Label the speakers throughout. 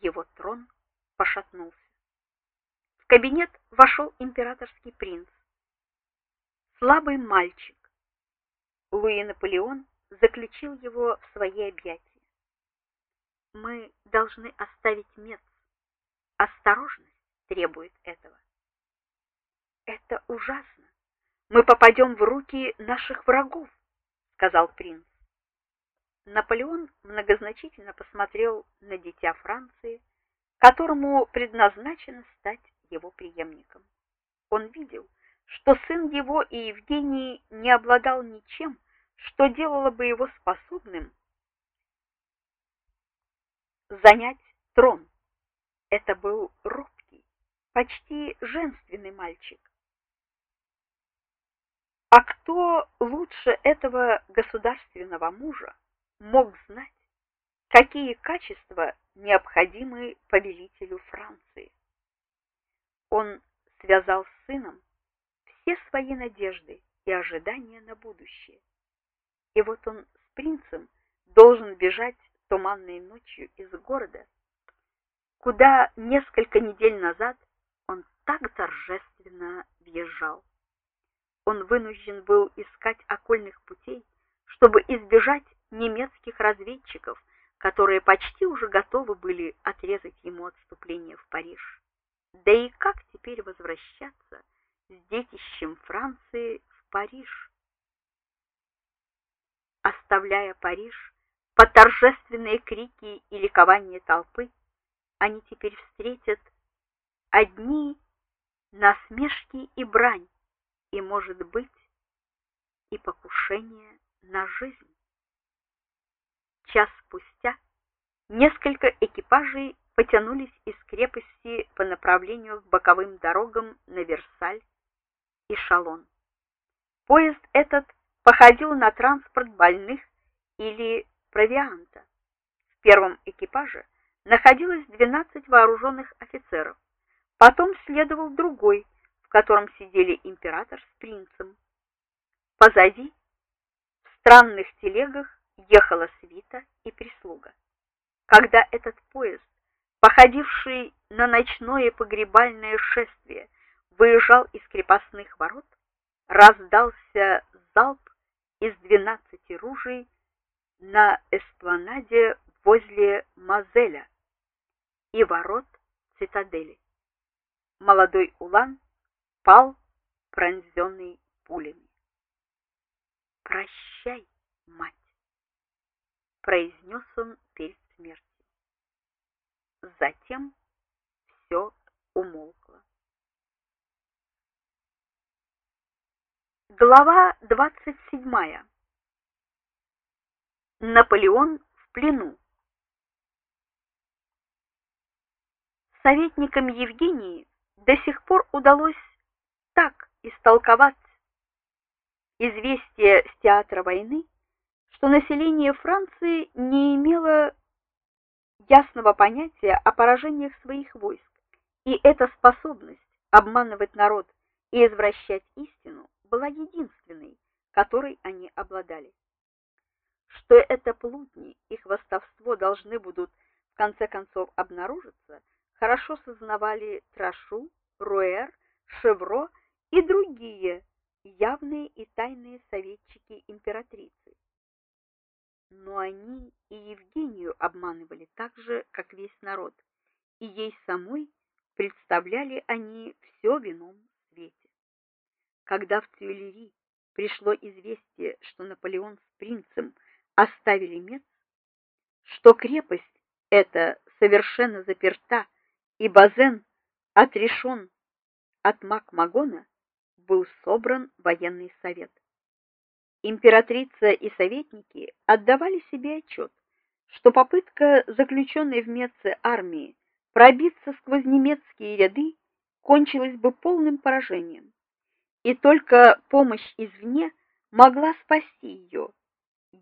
Speaker 1: его трон пошатнулся. В кабинет вошел императорский принц. Слабый мальчик. Луи Наполеон заключил его в свои объятия. Мы должны оставить Мец. Осторожность требует этого. Это ужасно. Мы попадем в руки наших врагов, сказал принц. Наполеон многозначительно посмотрел на дитя Франции, которому предназначено стать его преемником. Он видел, что сын его и Евгений не обладал ничем, что делало бы его способным занять трон. Это был робкий, почти женственный мальчик. А кто лучше этого государственного мужа мог знать, какие качества необходимы повелителю Франции? Он связал с сыном все свои надежды и ожидания на будущее. И вот он с принцем должен бежать туманной ночью из города, куда несколько недель назад он так торжественно въезжал. Он вынужден был искать окольных путей, чтобы избежать немецких разведчиков, которые почти уже готовы были отрезать ему отступление в Париж. Да и как теперь возвращаться с детищем Франции в Париж? Оставляя Париж, под торжественные крики и ликование толпы, они теперь встретят одни насмешки и брань, и, может быть, и покушение на жизнь. Час спустя несколько экипажей потянулись из крепости по направлению к боковым дорогам на Версаль и Шалон. Поезд этот походил на транспорт больных или провианта. В первом экипаже находилось 12 вооруженных офицеров. Потом следовал другой, в котором сидели император с принцем. Позади в странных телегах ехала свита и прислуга. Когда этот поезд, походивший на ночное погребальное шествие, выезжал из крепостных ворот, раздался залп из двенадцати ружей на эспланаде возле Мазеля и ворот цитадели. Молодой улан пал, пронзенный пулями. "Прощай, мать", произнес он перед смертью. Затем все умолкло. Глава двадцать седьмая. Наполеон в плену. Советникам Евгении до сих пор удалось так истолковать известие с театра войны, что население Франции не имело ясного понятия о поражениях своих войск, и эта способность обманывать народ и извращать истину была единственной, которой они обладали что это плутни и хвастовство должны будут в конце концов обнаружиться, хорошо сознавали Трашу, Руэр, Шевро и другие явные и тайные советчики императрицы. Но они и Евгению обманывали так же, как весь народ, и ей самой представляли они все в ином свете. Когда в Тюильри пришло известие, что Наполеон с принцем оставили Мец, что крепость эта совершенно заперта, и Базен отрешен от Макмагона, был собран военный совет. Императрица и советники отдавали себе отчет, что попытка заключенной в Меце армии пробиться сквозь немецкие ряды кончилась бы полным поражением, и только помощь извне могла спасти ее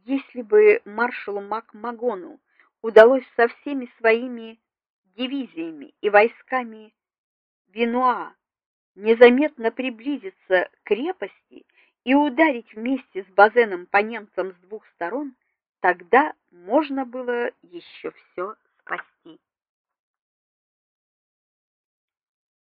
Speaker 1: если бы маршалу Макмагону удалось со всеми своими дивизиями и войсками Винуа незаметно приблизиться к крепости и ударить вместе с Базеном по немцам с двух сторон, тогда можно было еще все спасти.